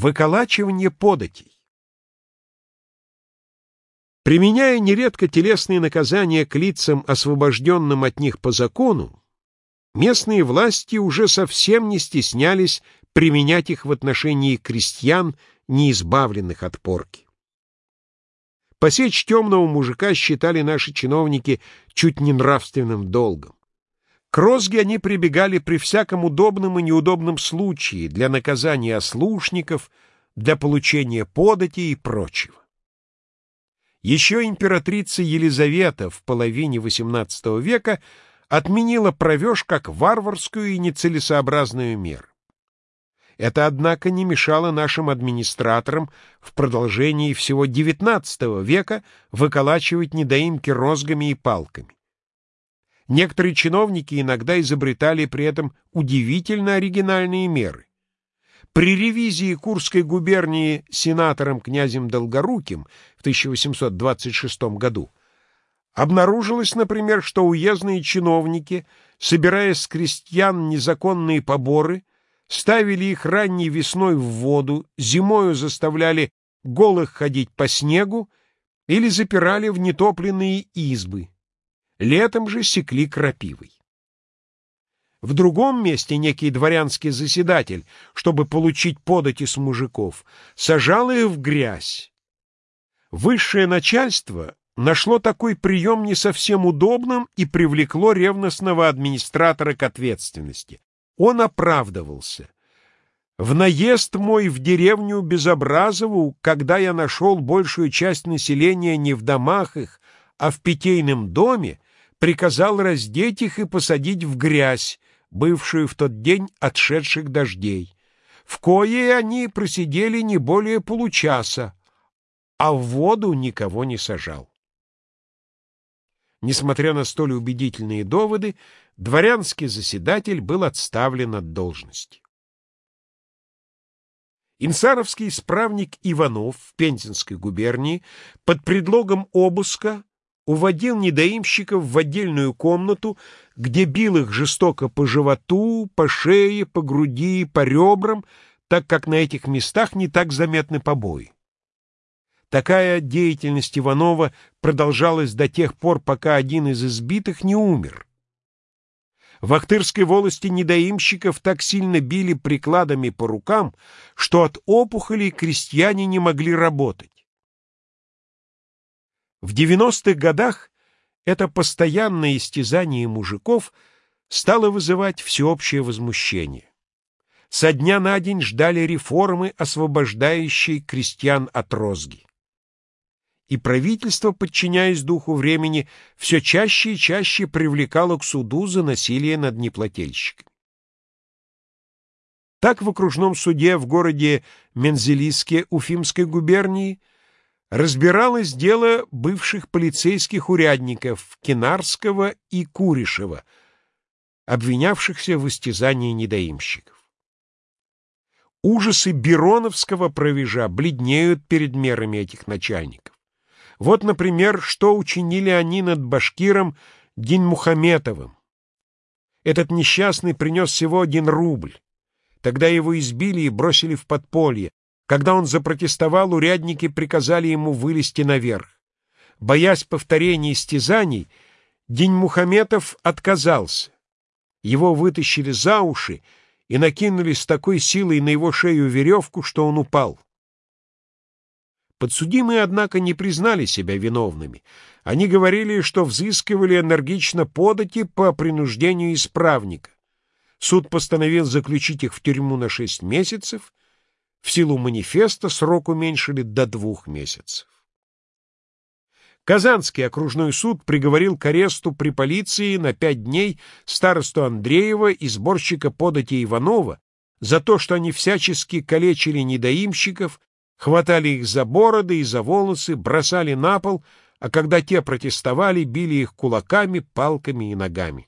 Выколачивание податей. Применяя нередко телесные наказания к лицам, освобожденным от них по закону, местные власти уже совсем не стеснялись применять их в отношении крестьян, не избавленных от порки. Посечь темного мужика считали наши чиновники чуть не нравственным долгом. К розге они прибегали при всяком удобном и неудобном случае для наказания ослушников, для получения подати и прочего. Еще императрица Елизавета в половине XVIII века отменила провеж как варварскую и нецелесообразную меру. Это, однако, не мешало нашим администраторам в продолжении всего XIX века выколачивать недоимки розгами и палками. Некоторые чиновники иногда изобретали при этом удивительно оригинальные меры. При ревизии Курской губернии сенатором князем Долгоруким в 1826 году обнаружилось, например, что уездные чиновники, собирая с крестьян незаконные поборы, ставили их ранней весной в воду, зимою заставляли голых ходить по снегу или запирали в нетопленные избы. Летом же секли крапивой. В другом месте некий дворянский заседатель, чтобы получить подати с мужиков, сажал их в грязь. Высшее начальство нашло такой прием не совсем удобным и привлекло ревностного администратора к ответственности. Он оправдывался. В наезд мой в деревню Безобразову, когда я нашел большую часть населения не в домах их, а в питейном доме, приказал раздеть их и посадить в грязь, бывшую в тот день отшедших дождей. В кое они просидели не более получаса, а в воду никого не сажал. Несмотря на столь убедительные доводы, дворянский заседатель был отставлен от должности. Инсаровский исправник Иванов в Пензенской губернии под предлогом обыска уводил недоимщиков в отдельную комнату, где бил их жестоко по животу, по шее, по груди, по ребрам, так как на этих местах не так заметны побои. Такая деятельность Иванова продолжалась до тех пор, пока один из избитых не умер. В Ахтырской волости недоимщиков так сильно били прикладами по рукам, что от опухолей крестьяне не могли работать. В 90-х годах это постоянное истязание мужиков стало вызывать всеобщее возмущение. Со дня на день ждали реформы, освобождающие крестьян от розги. И правительство, подчиняясь духу времени, все чаще и чаще привлекало к суду за насилие над неплательщиками. Так в окружном суде в городе Мензелиске Уфимской губернии разбиралось дело бывших полицейских урядников Кинарского и Куришева, обвинявшихся в истязании недоимщиков. Ужасы Бироновского провежа бледнеют перед мерами этих начальников. Вот, например, что учинили они над башкиром Динмухаметовым. Этот несчастный принес всего один рубль. Тогда его избили и бросили в подполье, когда он запротестовал, урядники приказали ему вылезти наверх. Боясь повторения истязаний, День Мухаметов отказался. Его вытащили за уши и накинули с такой силой на его шею веревку, что он упал. Подсудимые, однако, не признали себя виновными. Они говорили, что взыскивали энергично подати по принуждению исправника. Суд постановил заключить их в тюрьму на шесть месяцев — в силу манифеста срок уменьшили до двух месяцев. Казанский окружной суд приговорил к аресту при полиции на пять дней старосту Андреева и сборщика подати Иванова за то, что они всячески калечили недоимщиков, хватали их за бороды и за волосы, бросали на пол, а когда те протестовали, били их кулаками, палками и ногами.